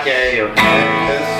traģēju. Lēnāk.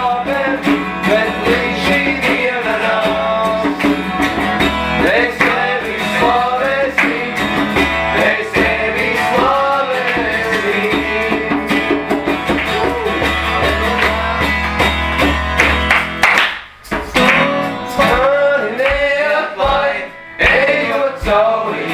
Mani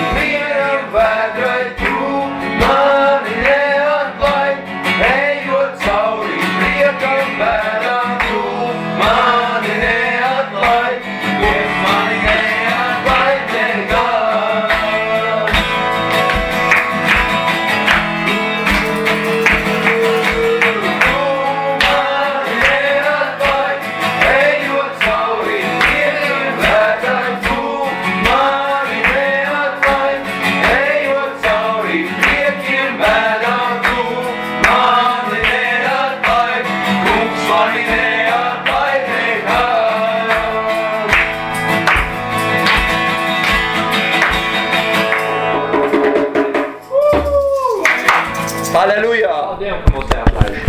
Alleluia.